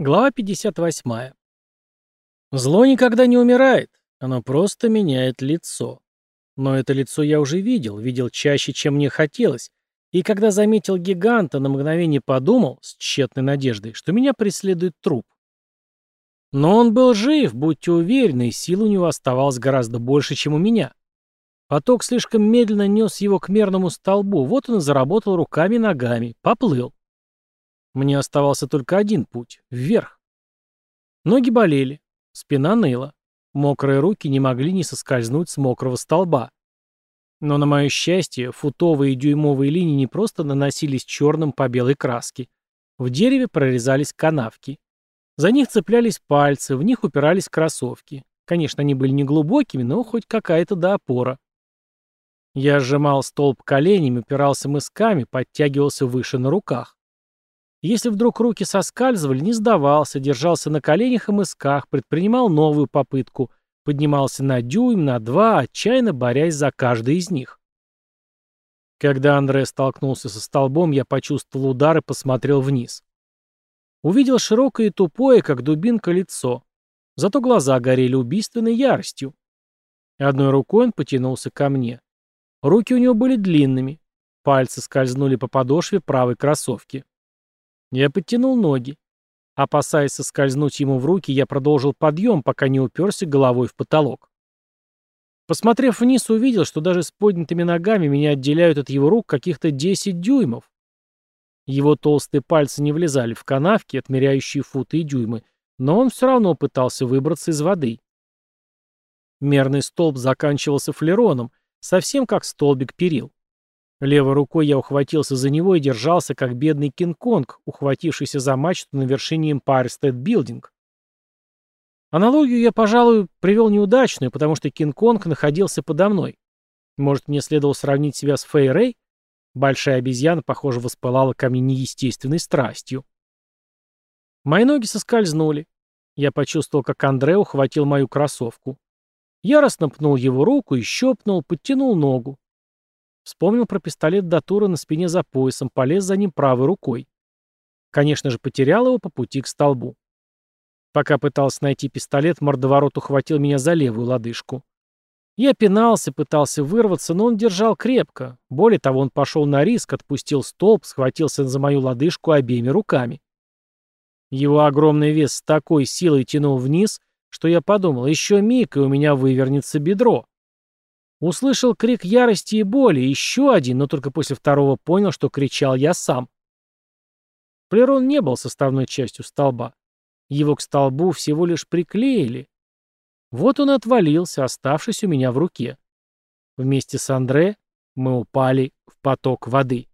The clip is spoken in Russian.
Глава 58. Зло никогда не умирает, оно просто меняет лицо. Но это лицо я уже видел, видел чаще, чем мне хотелось, и когда заметил гиганта, на мгновение подумал, с тщетной надеждой, что меня преследует труп. Но он был жив, будьте уверены, и сил у него оставалось гораздо больше, чем у меня. Поток слишком медленно нес его к мерному столбу, вот он и заработал руками и ногами, поплыл. Мне оставался только один путь — вверх. Ноги болели, спина ныла. Мокрые руки не могли не соскользнуть с мокрого столба. Но, на мое счастье, футовые и дюймовые линии не просто наносились черным по белой краске. В дереве прорезались канавки. За них цеплялись пальцы, в них упирались кроссовки. Конечно, они были неглубокими, но хоть какая-то до опора. Я сжимал столб коленями, упирался мысками, подтягивался выше на руках. Если вдруг руки соскальзывали, не сдавался, держался на коленях и мысках, предпринимал новую попытку, поднимался на дюйм, на два, отчаянно борясь за каждый из них. Когда Андре столкнулся со столбом, я почувствовал удар и посмотрел вниз. Увидел широкое и тупое, как дубинка, лицо. Зато глаза горели убийственной яростью. Одной рукой он потянулся ко мне. Руки у него были длинными. Пальцы скользнули по подошве правой кроссовки. Я подтянул ноги. Опасаясь соскользнуть ему в руки, я продолжил подъем, пока не уперся головой в потолок. Посмотрев вниз, увидел, что даже с поднятыми ногами меня отделяют от его рук каких-то 10 дюймов. Его толстые пальцы не влезали в канавки, отмеряющие футы и дюймы, но он все равно пытался выбраться из воды. Мерный столб заканчивался флероном, совсем как столбик перил. Левой рукой я ухватился за него и держался, как бедный Кинг-Конг, ухватившийся за мачту на вершине Empire State Building. Аналогию я, пожалуй, привел неудачную, потому что Кинг-Конг находился подо мной. Может, мне следовало сравнить себя с Фэй Рэй? Большая обезьяна, похоже, воспылала ко мне неестественной страстью. Мои ноги соскользнули. Я почувствовал, как Андре ухватил мою кроссовку. Яростно пнул его руку и щепнул, подтянул ногу. Вспомнил про пистолет Датура на спине за поясом, полез за ним правой рукой. Конечно же, потерял его по пути к столбу. Пока пытался найти пистолет, мордоворот ухватил меня за левую лодыжку. Я пинался, пытался вырваться, но он держал крепко. Более того, он пошел на риск, отпустил столб, схватился за мою лодыжку обеими руками. Его огромный вес с такой силой тянул вниз, что я подумал, еще миг, и у меня вывернется бедро. Услышал крик ярости и боли, еще один, но только после второго понял, что кричал я сам. Плерон не был составной частью столба. Его к столбу всего лишь приклеили. Вот он отвалился, оставшись у меня в руке. Вместе с Андре мы упали в поток воды.